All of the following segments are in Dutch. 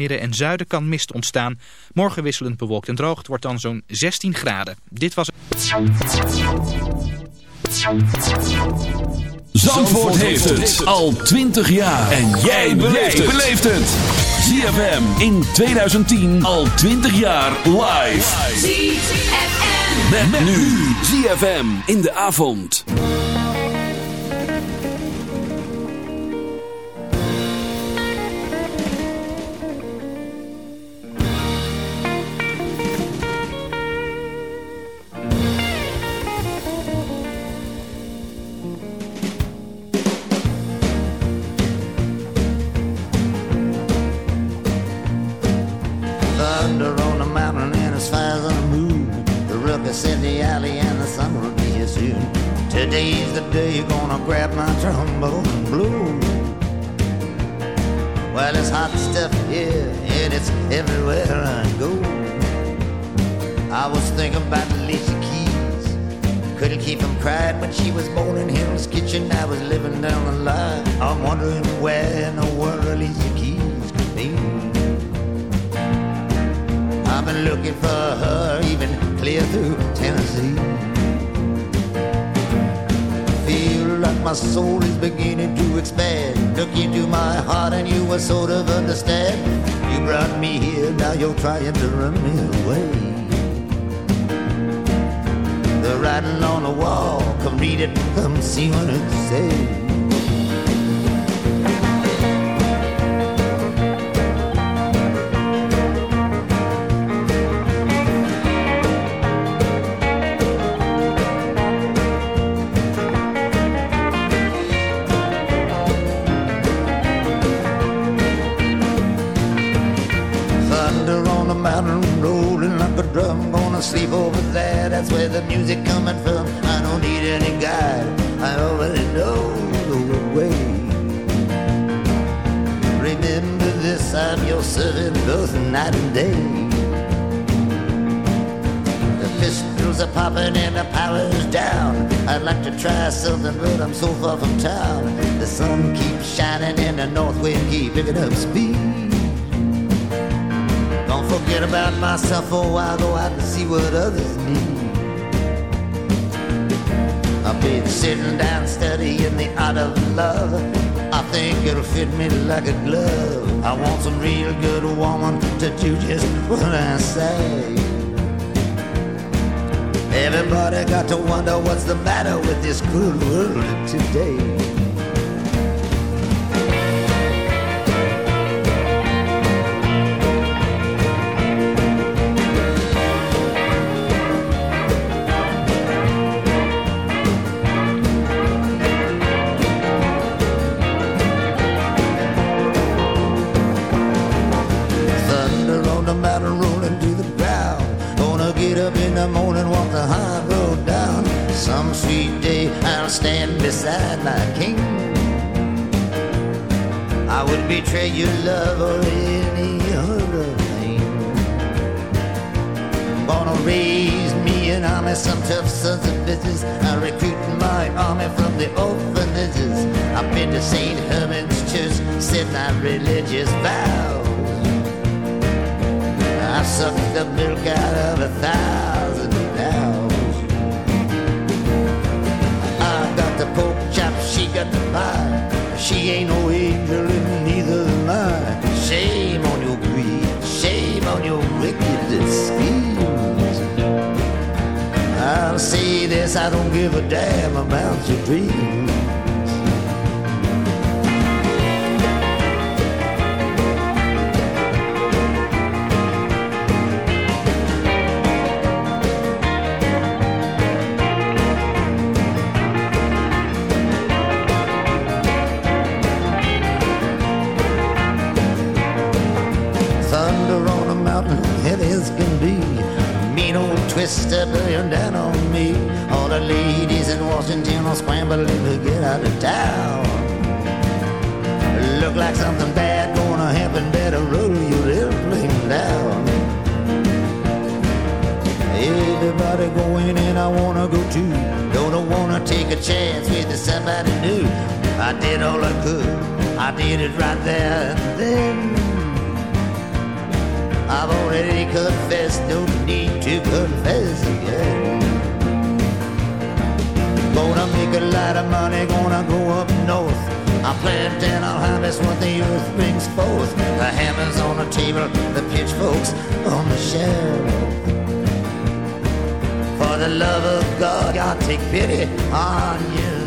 midden en zuiden kan mist ontstaan. Morgen wisselend bewolkt en droog. Het wordt dan zo'n 16 graden. Dit was Zandvoort heeft het al 20 jaar. En jij beleeft het. ZFM in 2010 al 20 jaar live. ZFM. Met, nu. ZFM in de avond. Down the line. I'm wondering where in the world Alicia Keys to be. I've been looking for her even clear through Tennessee. Feel like my soul is beginning to expand. Look into my heart and you will sort of understand. You brought me here, now you're trying to run me away. The writing on the wall, come read it, come see what it says. Sleep over there. That's where the music coming from. I don't need any guide. I already know the way. Remember this, I'm your servant both night and day. The pistols are popping and the power's down. I'd like to try something, but I'm so far from town. The sun keeps shining and the north wind keeps picking up speed forget about myself for a while, go out and see what others need. I've been sitting down studying the art of love. I think it'll fit me like a glove. I want some real good woman to do just what I say. Everybody got to wonder what's the matter with this cruel world today. Betray your love or any other thing. Gonna raise me an army, some tough sons of bitches. I recruit my army from the orphanages. I've been to St. Herman's Church, said my religious vows. I sucked the milk out of a thousand cows. I got the pork chop, she got the pie. She ain't no this, I don't give a damn about your dreams. twister burn down on ladies in Washington are scrambling to get out of town. Look like something bad gonna happen. Better roll your airplane down. Everybody going and I wanna go too. Don't wanna take a chance with somebody new. I did all I could. I did it right there and then. I've already confessed, don't need to confess again. Make a lot of money, gonna go up north. I plant and I'll harvest what the earth brings forth. The hammers on the table, the pitchforks on the shelf. For the love of God, God take pity on yourself.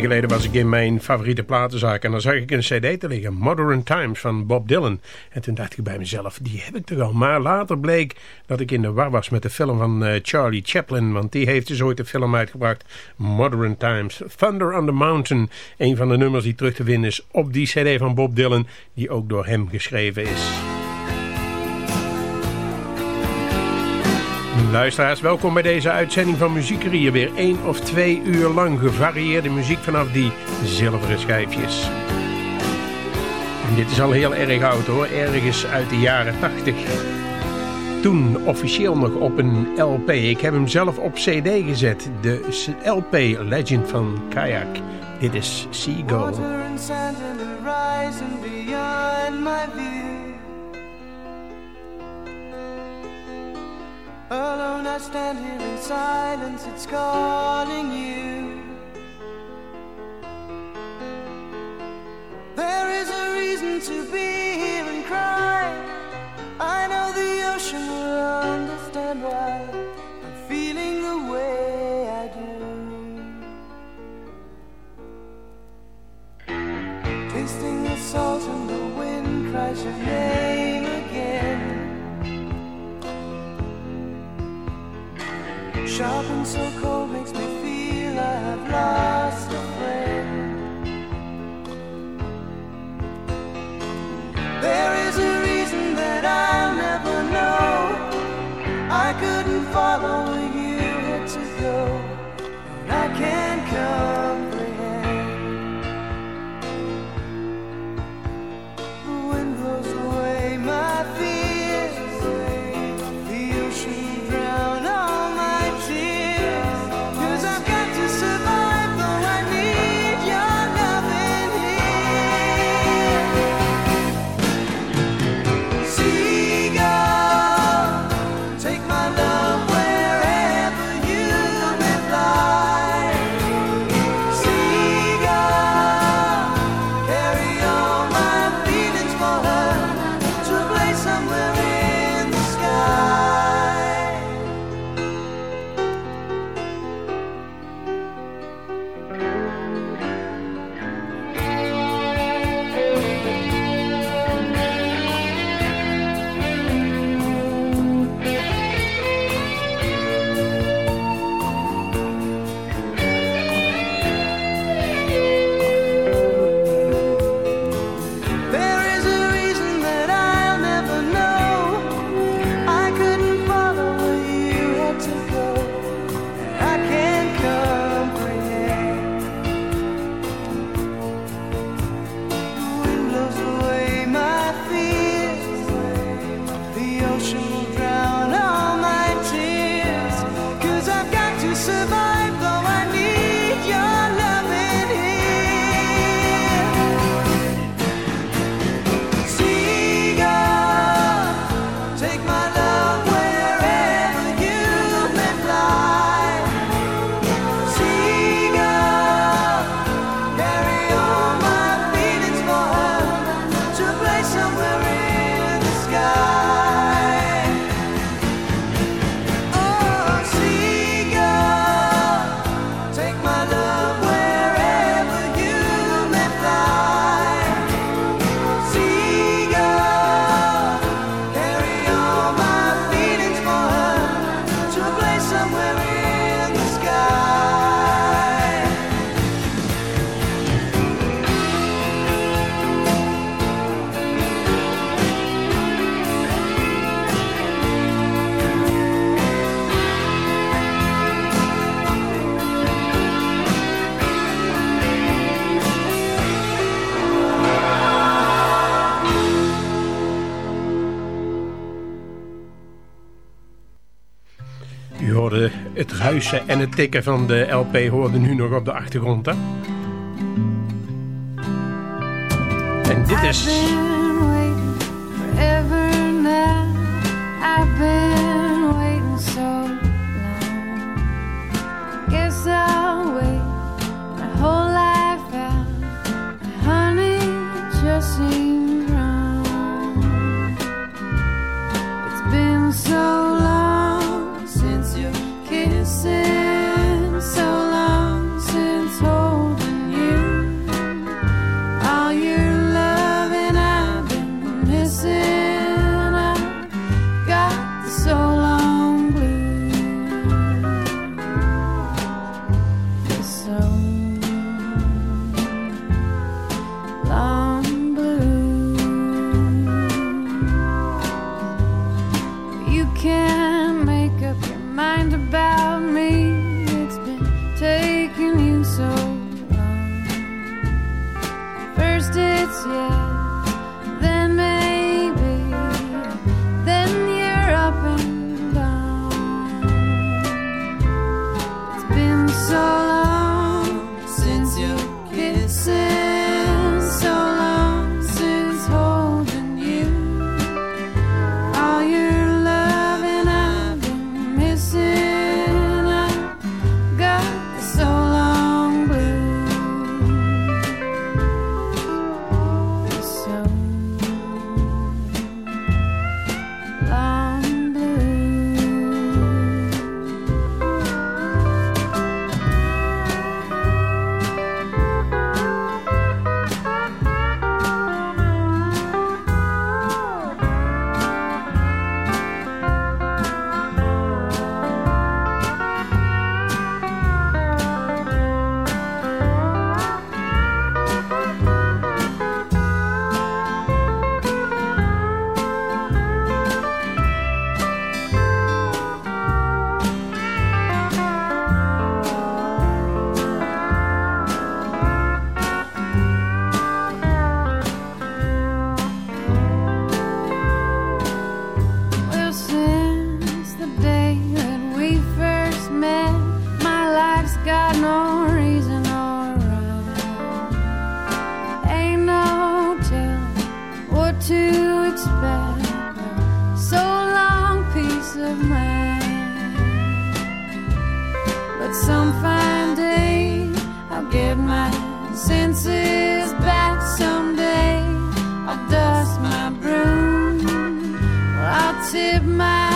Geleden was ik in mijn favoriete platenzaak en dan zag ik een cd te liggen, Modern Times van Bob Dylan. En toen dacht ik bij mezelf, die heb ik toch al. Maar later bleek dat ik in de war was met de film van uh, Charlie Chaplin, want die heeft dus ooit een film uitgebracht, Modern Times. Thunder on the Mountain, een van de nummers die terug te vinden is op die cd van Bob Dylan, die ook door hem geschreven is. Luisteraars, welkom bij deze uitzending van Muziekerie. Weer één of twee uur lang gevarieerde muziek vanaf die zilveren schijfjes. En dit is al heel erg oud hoor, ergens uit de jaren 80. Toen officieel nog op een LP. Ik heb hem zelf op CD gezet. De LP Legend van Kayak. Dit is Seagull. Water and and beyond my. Alone I stand here in silence, it's calling you. There is a reason to be here and cry. I know the ocean will understand why I'm feeling the way I do. Tasting the salt and the wind cries your name Sharp and so cold makes me feel I have survive. Het ruisen en het tikken van de LP hoorde nu nog op de achtergrond. Hè? En dit is... I'll get my senses back someday. I'll dust my broom. I'll tip my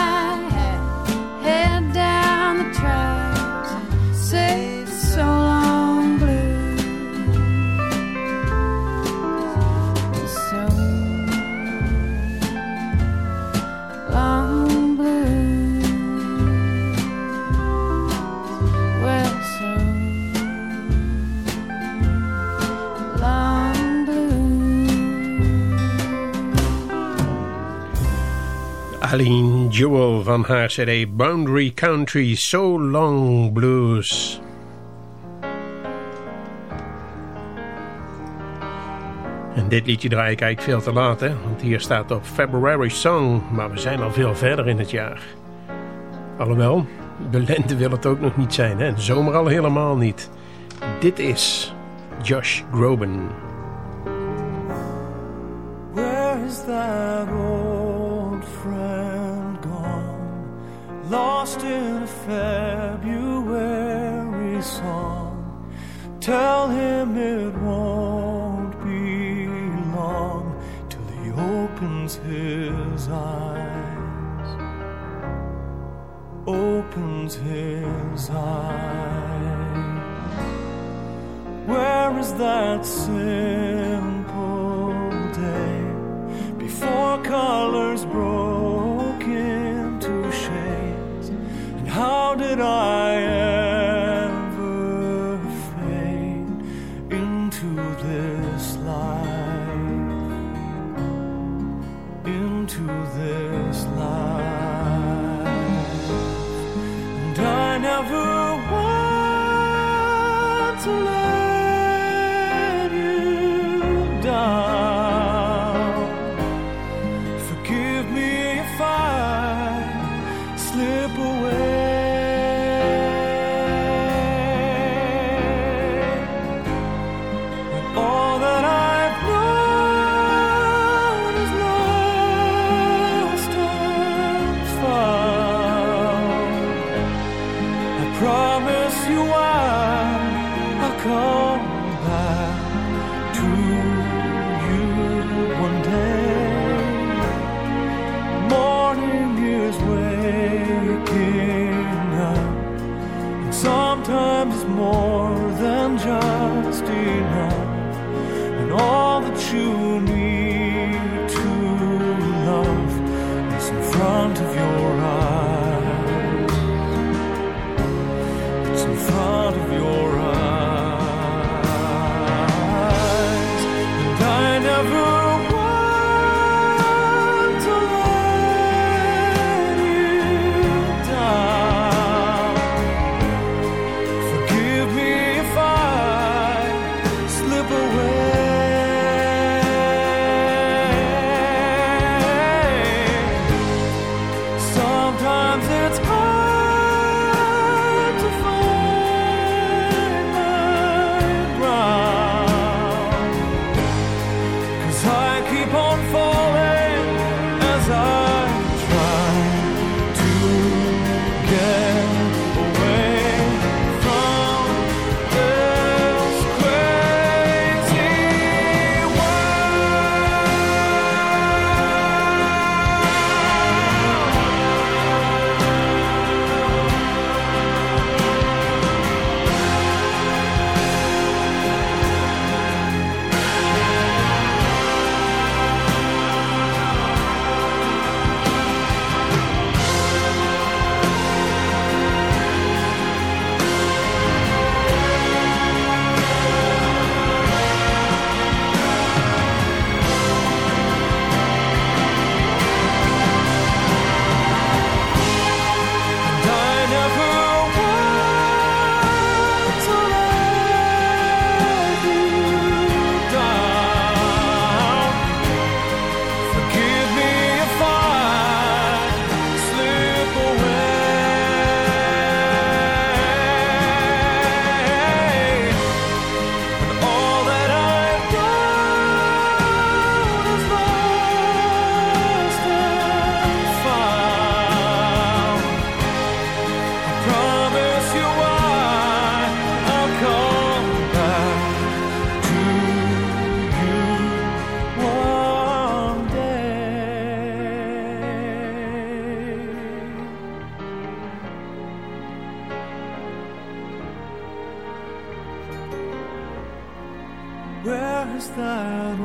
Aline Jewel van haar cd Boundary Country So Long Blues. En dit liedje draai ik eigenlijk veel te laat, hè? want hier staat op February Song, maar we zijn al veel verder in het jaar. Alhoewel, de lente wil het ook nog niet zijn, hè? de zomer al helemaal niet. Dit is Josh Groban. Where is that lost in a February song. Tell him it won't be long till he opens his eyes. Opens his eyes. Where is that simple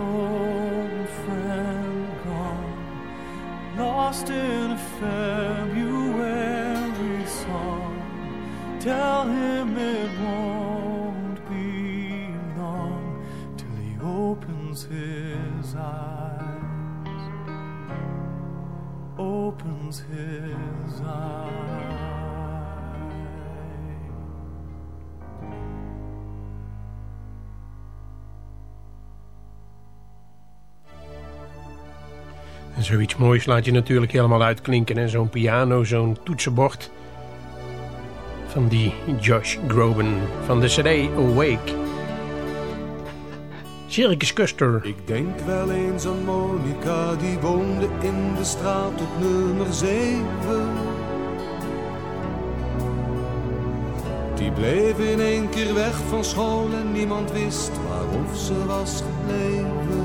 old friend gone, lost in a February song. Tell him it won't be long till he opens his eyes, opens his eyes. Zoiets moois laat je natuurlijk helemaal uitklinken. En zo'n piano, zo'n toetsenbord. Van die Josh Groban van de CD Awake. Circus Custer. Ik denk wel eens aan Monica, die woonde in de straat op nummer 7. Die bleef in één keer weg van school en niemand wist waarom ze was gebleven.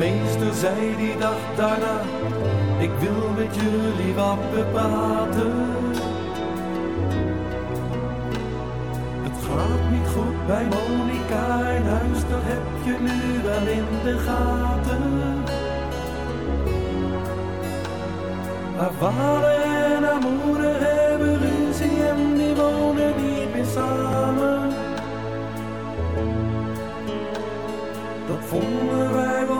Meester zei die dag daarna, ik wil met jullie wat bepraten. Het gaat niet goed bij Monika in huis, dat heb je nu wel in de gaten. Haar vader en haar moeder hebben ruzie en die wonen niet meer samen. Dat vonden wij wel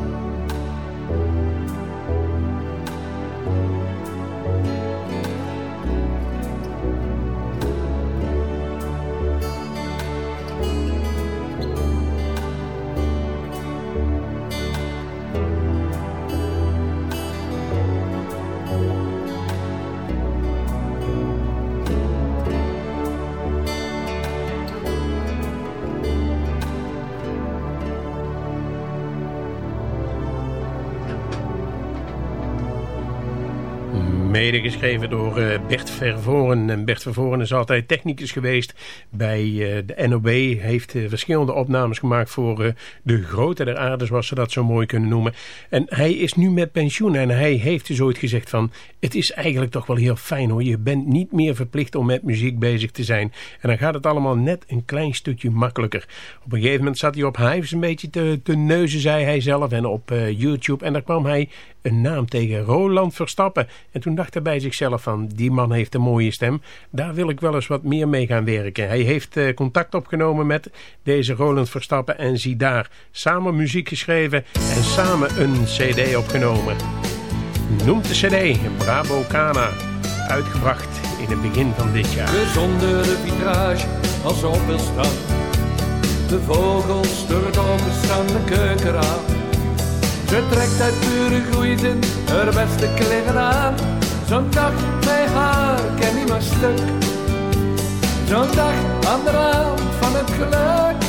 Geschreven door eh, Bert Vervoren. En Bert Vervoren is altijd technicus geweest bij eh, de NOB. Heeft eh, verschillende opnames gemaakt voor de grote der aarde, zoals ze dat zo mooi kunnen noemen. En hij is nu met pensioen en hij heeft dus ooit gezegd van... het is eigenlijk toch wel heel fijn hoor. Je bent niet meer verplicht om met muziek bezig te zijn. En dan gaat het allemaal net een klein stukje makkelijker. Op een gegeven moment zat hij op Hives een beetje te, te neuzen, zei hij zelf. En op YouTube. En daar kwam hij een naam tegen Roland Verstappen. En toen dacht hij bij zichzelf van, die man heeft een mooie stem. Daar wil ik wel eens wat meer mee gaan werken. Hij heeft uh, contact opgenomen met deze Roland Verstappen en zie daar samen muziek geschreven en samen een cd opgenomen. Noemt de cd Bravo Cana, uitgebracht in het begin van dit jaar. Zonder de vitrage als op. De vogels de keukenraam ze trekt uit pure haar beste kleren aan. Zo'n dag bij haar ken niet maar stuk. Zo'n dag aan de rand van het geluk.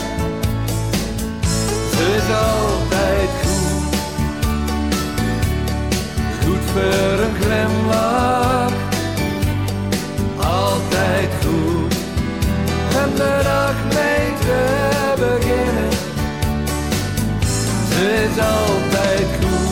Ze is altijd goed. Goed voor een glimlach. Altijd goed. En de dag mee te beginnen is altijd goed.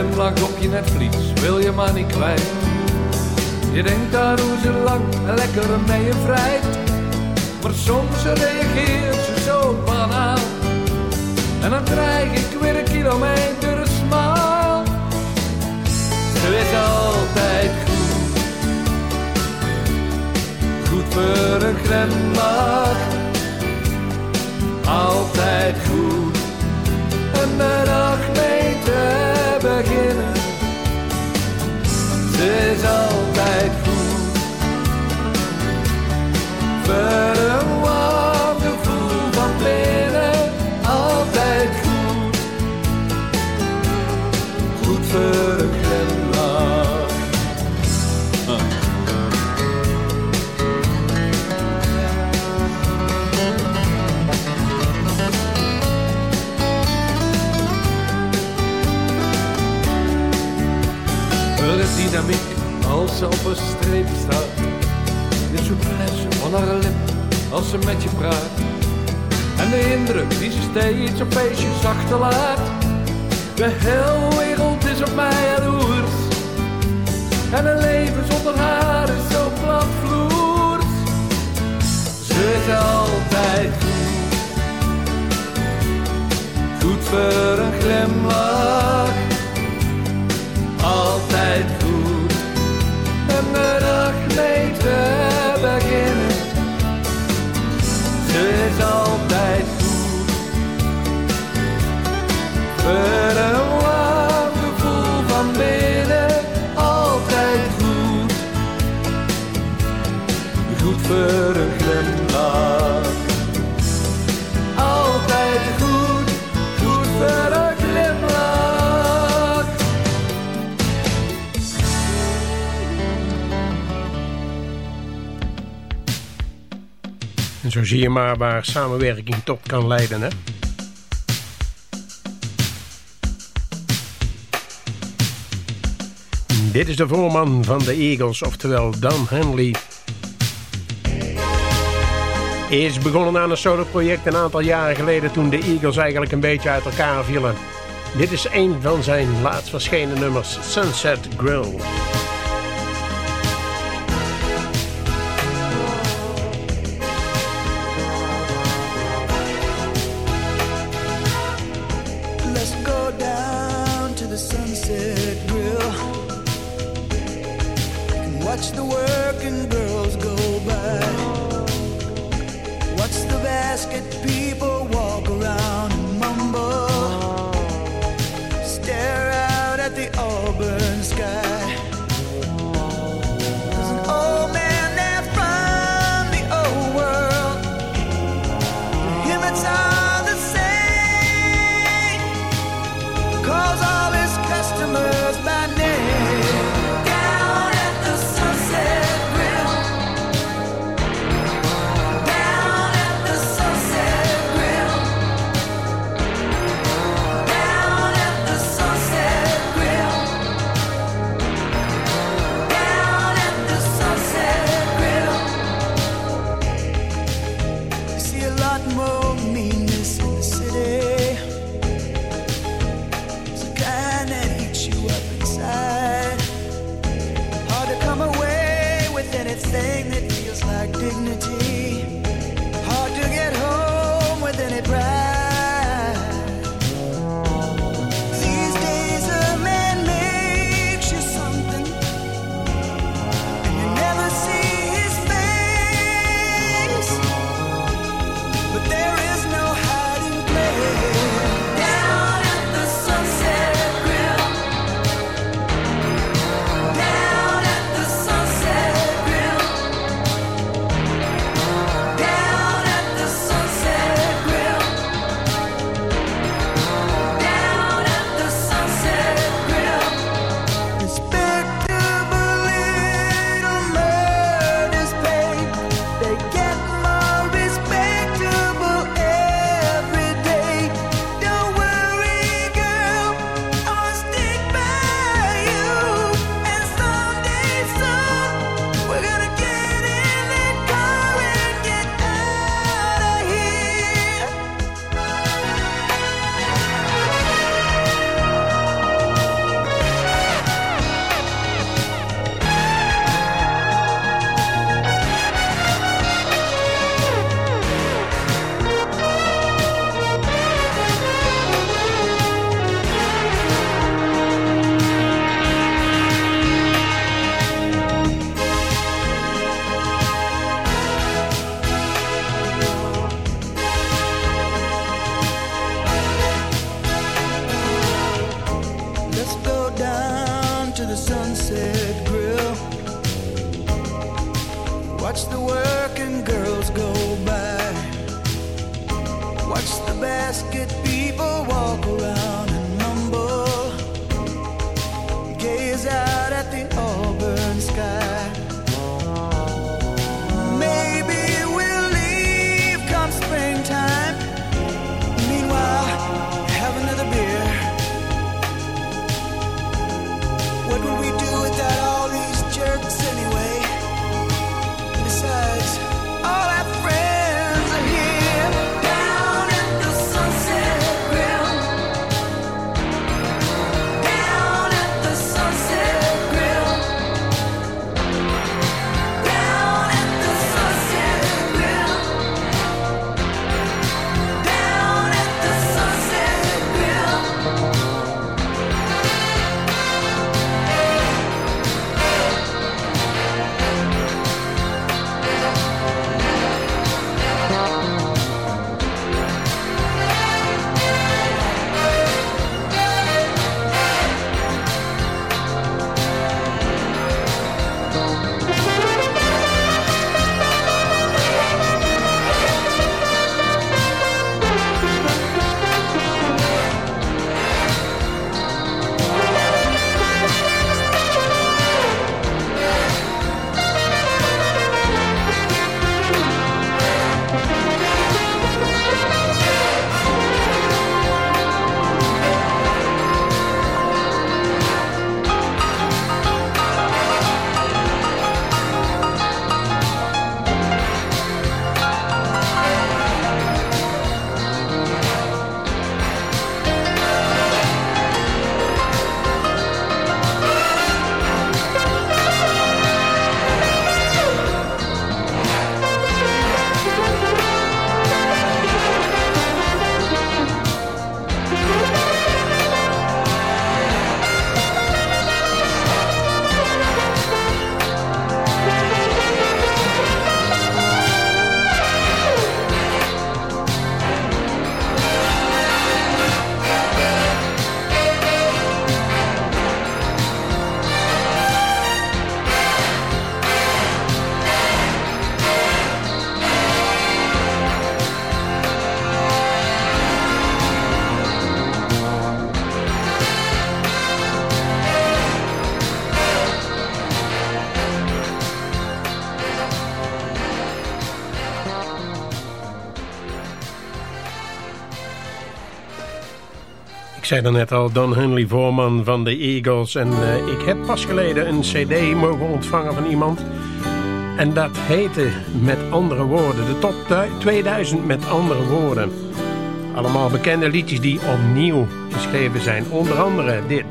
Glimlach op je netvlies wil je maar niet kwijt. Je denkt daar hoe ze lang en lekker mee je vrijt maar soms reageert ze zo banaal. En dan krijg ik weer een kilometer smaal. Ze is altijd goed. Goed voor een glimlach. Altijd goed. En te beginnen. Ze is altijd goed. Op een streep staat souplesse van haar lip als ze met je praat. En de indruk die ze steeds op feestjes achterlaat. De hele wereld is op mij jaloers. En een leven zonder haar is zo platvloers. Ze is altijd goed. Goed voor een glimlach. Altijd. En de dag mee beginnen. Zo zie je maar waar samenwerking tot kan leiden, hè? Dit is de voorman van de Eagles, oftewel Dan Henley. Is begonnen aan een solo-project een aantal jaren geleden toen de Eagles eigenlijk een beetje uit elkaar vielen. Dit is een van zijn laatst verschenen nummers, Sunset Grill. Zei er net al, Don Henley, voorman van de Eagles. En uh, ik heb pas geleden een cd mogen ontvangen van iemand. En dat heette Met Andere Woorden. De top 2000 Met Andere Woorden. Allemaal bekende liedjes die opnieuw geschreven zijn. Onder andere dit.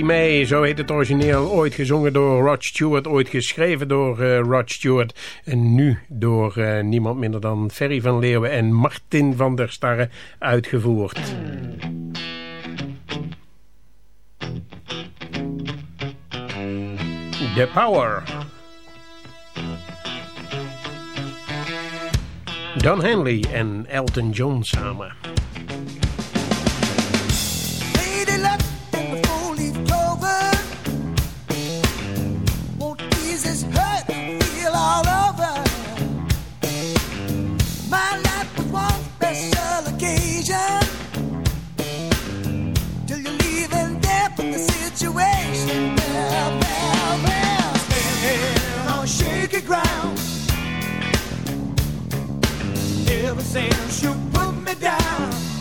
Maggie zo heet het origineel. Ooit gezongen door Rod Stewart, ooit geschreven door uh, Rod Stewart. En nu door uh, niemand minder dan Ferry van Leeuwen en Martin van der Starre uitgevoerd. The Power. Don Henley en Elton John samen. situation. Bell, bell, bell. Standing on shaky ground. Ever since you put me down.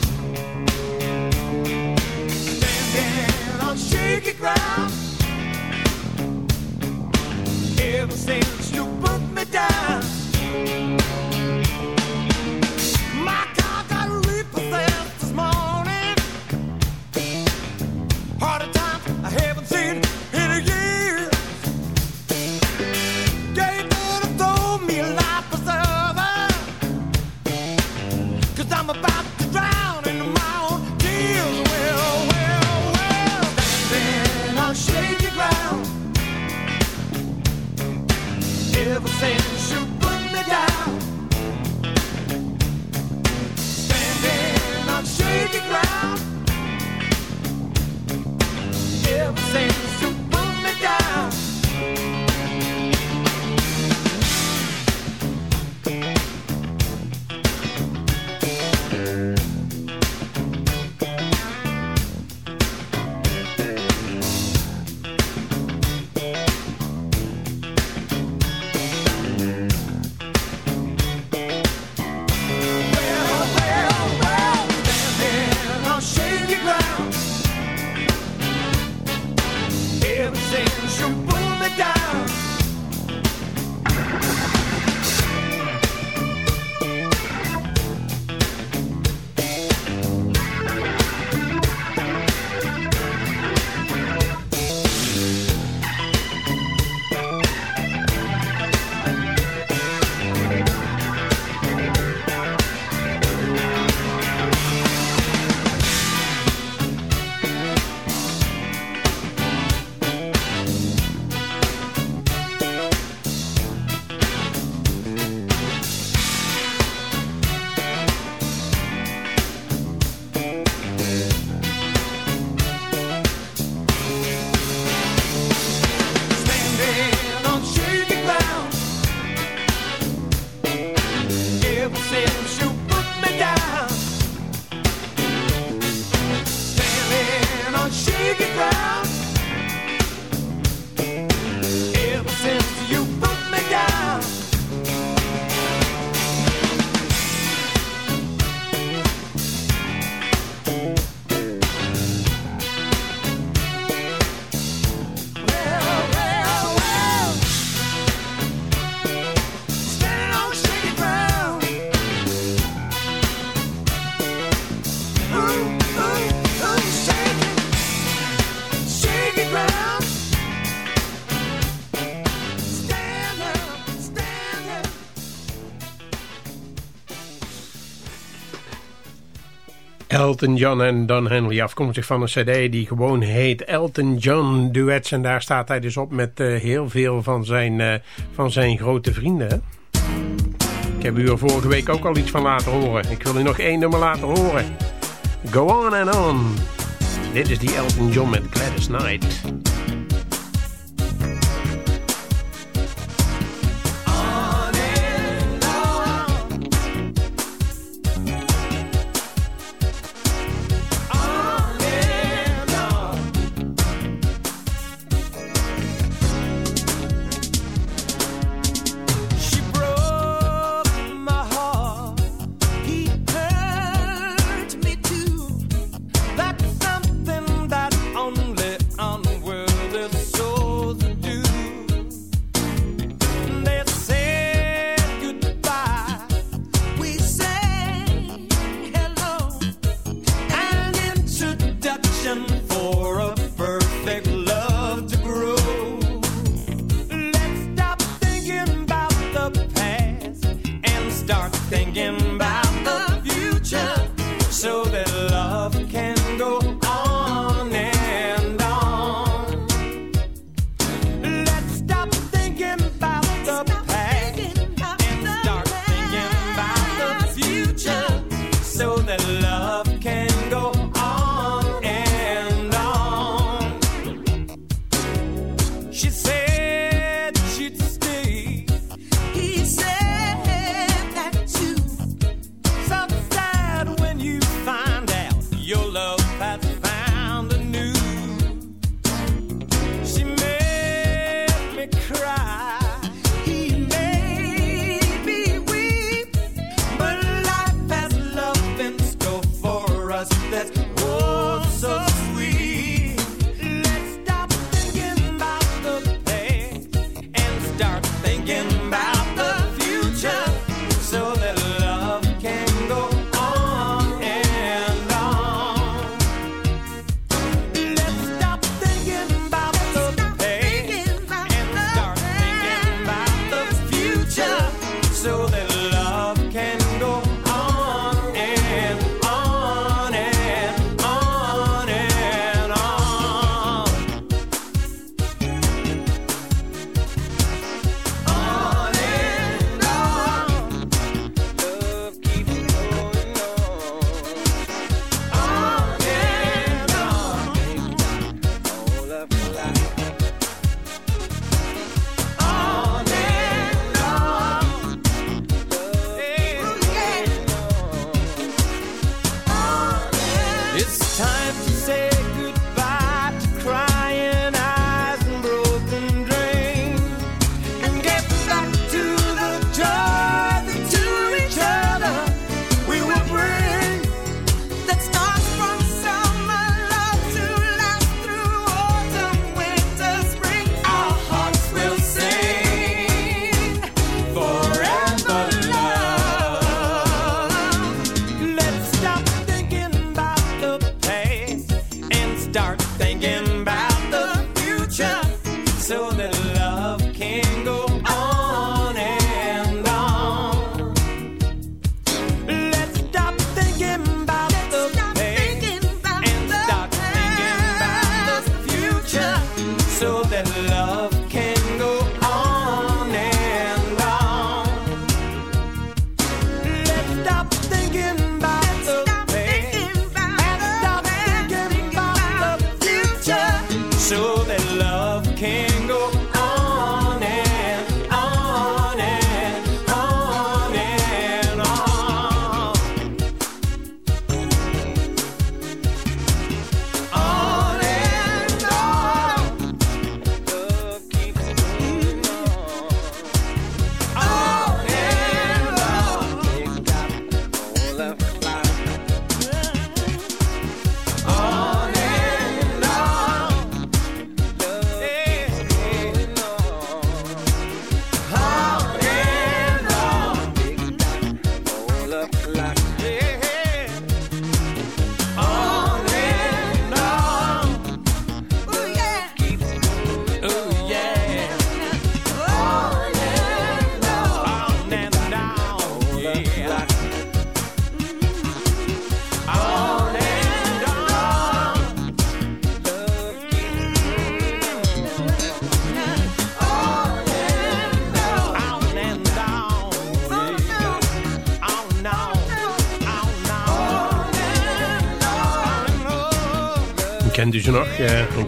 Elton John en Don Henley, afkomstig van een cd die gewoon heet Elton John Duets. En daar staat hij dus op met eh, heel veel van zijn, eh, van zijn grote vrienden. Ik heb u er vorige week ook al iets van laten horen. Ik wil u nog één nummer laten horen. Go on and on. Dit is die Elton John met Gladys Knight.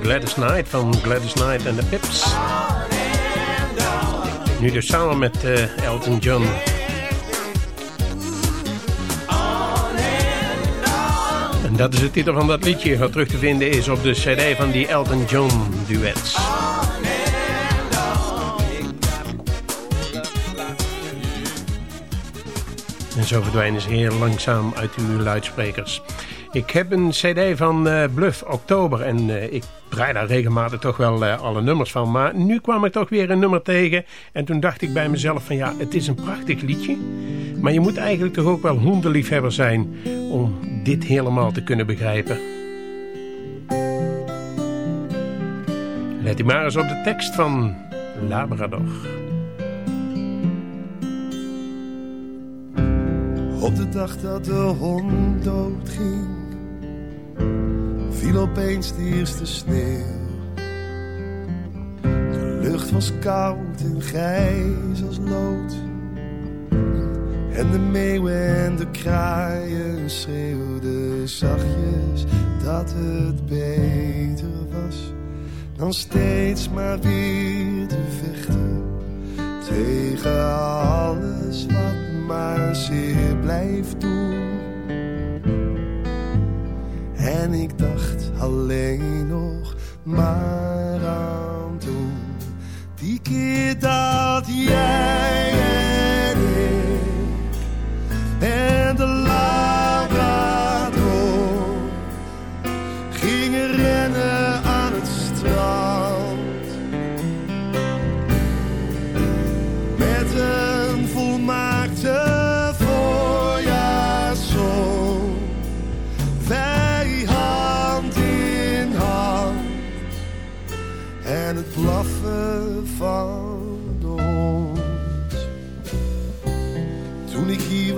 Gladys Knight van Gladys Knight en de Pips. Nu dus samen met eh, Elton John. En dat is de titel van dat liedje, wat terug te vinden is op de cd van die Elton John duets. En zo verdwijnen ze heel langzaam uit uw luidsprekers. Ik heb een cd van eh, Bluff Oktober en eh, ik draai daar regelmatig toch wel eh, alle nummers van. Maar nu kwam ik toch weer een nummer tegen. En toen dacht ik bij mezelf van ja, het is een prachtig liedje. Maar je moet eigenlijk toch ook wel hondenliefhebber zijn om dit helemaal te kunnen begrijpen. Let u maar eens op de tekst van Labrador. Op de dag dat de hond doodging viel opeens de eerste sneeuw. De lucht was koud en grijs als lood. En de meeuwen en de kraaien schreeuwden zachtjes dat het beter was dan steeds maar weer te vechten tegen alles wat maar zeer blijft doen. En ik dacht alleen nog maar aan toen, die keer dat jij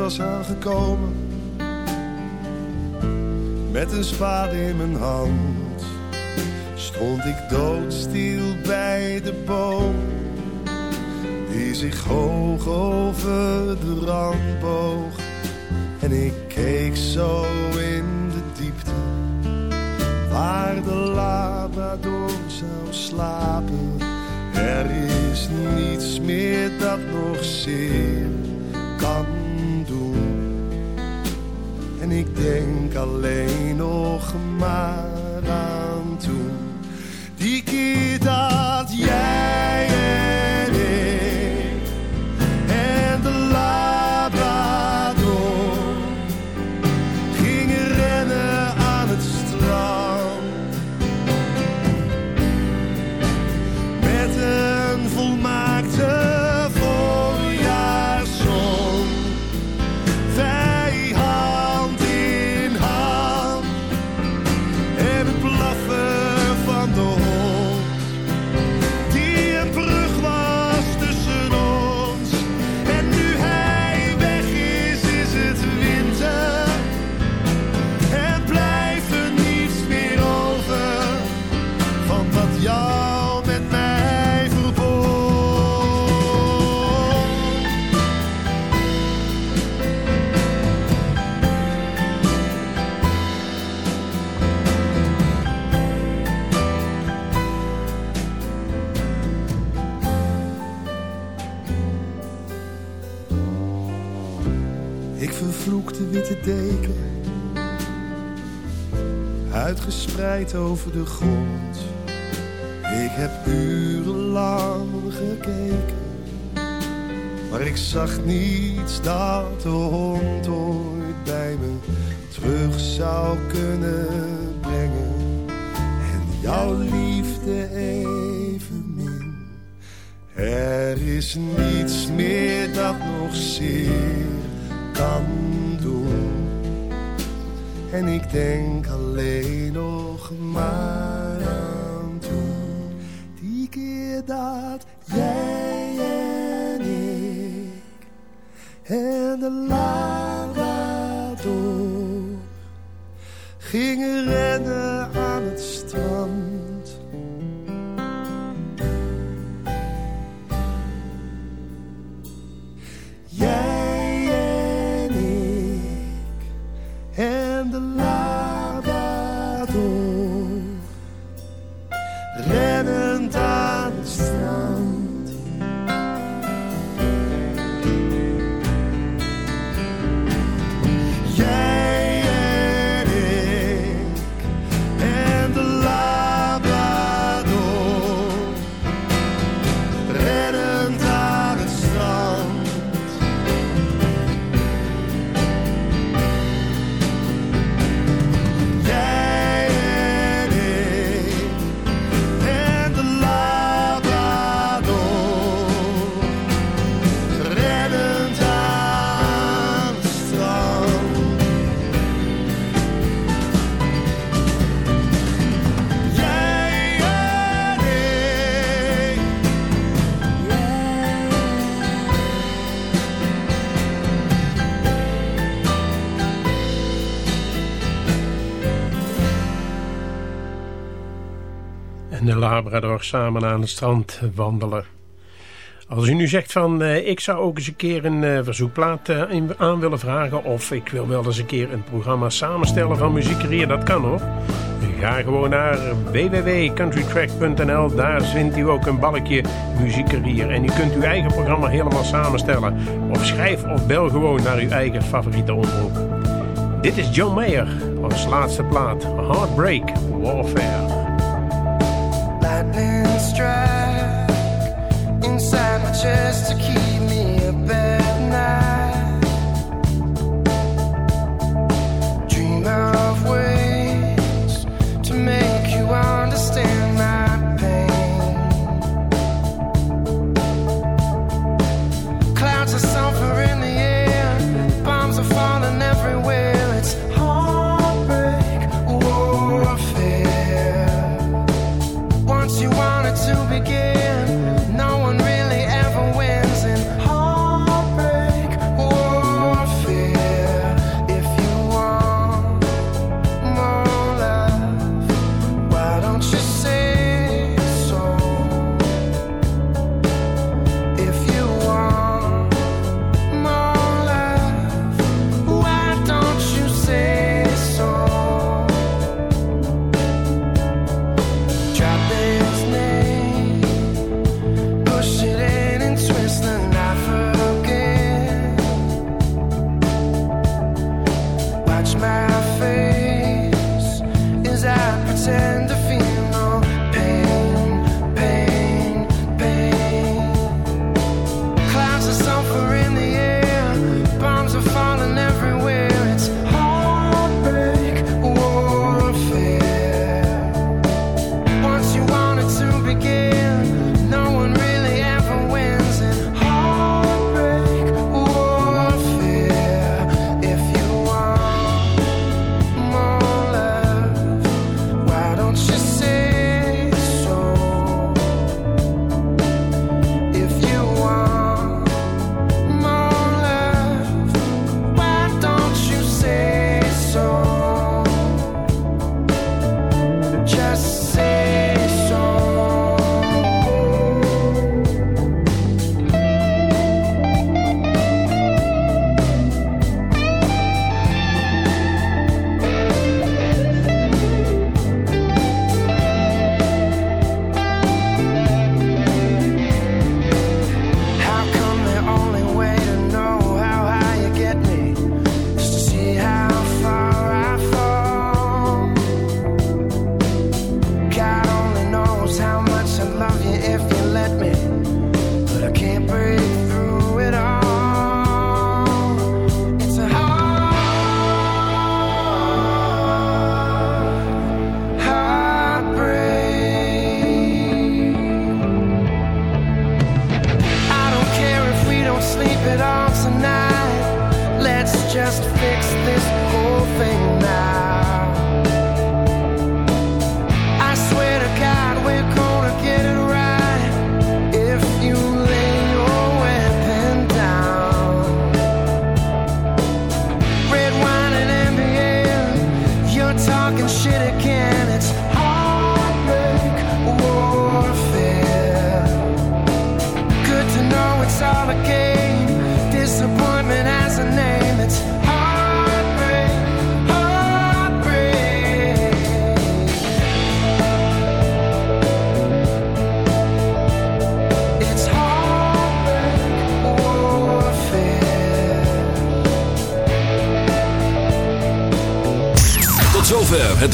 was aangekomen, met een spade in mijn hand, stond ik doodstil bij de boom die zich hoog over de rand boog. En ik keek zo in de diepte, waar de Labrador zou slapen. Er is niets meer dat nog zeer kan. En ik denk alleen nog maar aan toen. Die keer dat jij over de grond. Ik heb urenlang gekeken, maar ik zag niets dat de hond ooit bij me terug zou kunnen brengen. En jouw liefde evenmin. Er is niets meer dat nog zeer kan doen. En ik denk alleen nog Labrador samen aan het strand wandelen. Als u nu zegt van eh, ik zou ook eens een keer een eh, verzoekplaat in- aan willen vragen of ik wil wel eens een keer een programma samenstellen van muziekerier, dat kan hoor. Ga gewoon naar www.countrytrack.nl, daar vindt u ook een balkje muziekerier en u kunt uw eigen programma helemaal samenstellen. Of schrijf of bel gewoon naar uw eigen favoriete omroep. Dit is John Mayer als laatste plaat, Heartbreak Warfare.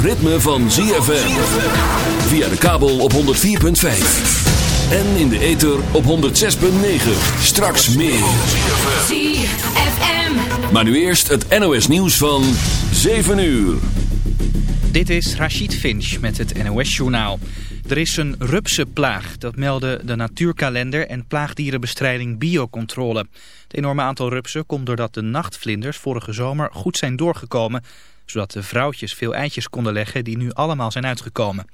Ritme van ZFM. Via de kabel op 104.5. En in de ether op 106.9. Straks meer. ZFM. Maar nu eerst het NOS nieuws van 7 uur. Dit is Rachid Finch met het NOS-journaal. Er is een rupsenplaag, dat melden de natuurkalender en plaagdierenbestrijding Biocontrole. Het enorme aantal rupsen komt doordat de nachtvlinders vorige zomer goed zijn doorgekomen... zodat de vrouwtjes veel eitjes konden leggen die nu allemaal zijn uitgekomen.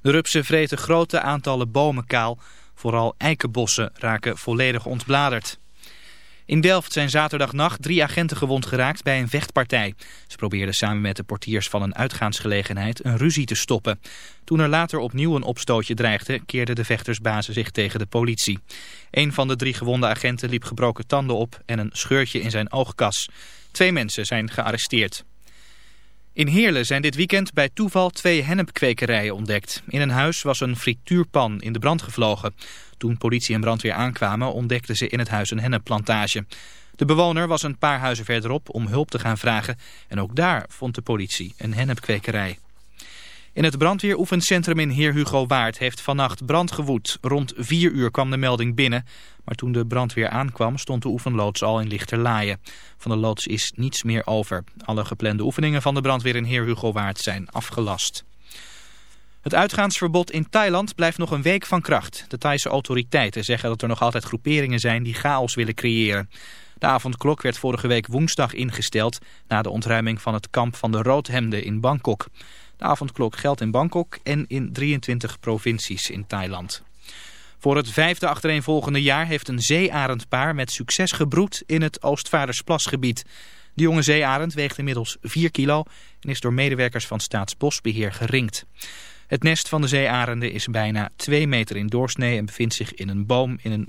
De rupsen vreten grote aantallen bomen kaal, vooral eikenbossen raken volledig ontbladerd. In Delft zijn zaterdagnacht drie agenten gewond geraakt bij een vechtpartij. Ze probeerden samen met de portiers van een uitgaansgelegenheid een ruzie te stoppen. Toen er later opnieuw een opstootje dreigde, keerden de vechtersbazen zich tegen de politie. Een van de drie gewonde agenten liep gebroken tanden op en een scheurtje in zijn oogkas. Twee mensen zijn gearresteerd. In Heerlen zijn dit weekend bij toeval twee hennepkwekerijen ontdekt. In een huis was een frituurpan in de brand gevlogen. Toen politie en brandweer aankwamen ontdekten ze in het huis een hennepplantage. De bewoner was een paar huizen verderop om hulp te gaan vragen. En ook daar vond de politie een hennepkwekerij. In het brandweeroefencentrum in Heer Hugo Waard heeft vannacht brand gewoed. Rond vier uur kwam de melding binnen. Maar toen de brandweer aankwam stond de oefenloods al in lichterlaaien. Van de loods is niets meer over. Alle geplande oefeningen van de brandweer in Heer Hugo Waard zijn afgelast. Het uitgaansverbod in Thailand blijft nog een week van kracht. De Thaise autoriteiten zeggen dat er nog altijd groeperingen zijn die chaos willen creëren. De avondklok werd vorige week woensdag ingesteld na de ontruiming van het kamp van de roodhemden in Bangkok. De avondklok geldt in Bangkok en in 23 provincies in Thailand. Voor het vijfde achtereenvolgende jaar heeft een zeearendpaar met succes gebroed in het Oostvaardersplasgebied. De jonge zeearend weegt inmiddels 4 kilo en is door medewerkers van Staatsbosbeheer geringd. Het nest van de zeearenden is bijna 2 meter in doorsnee en bevindt zich in een boom in een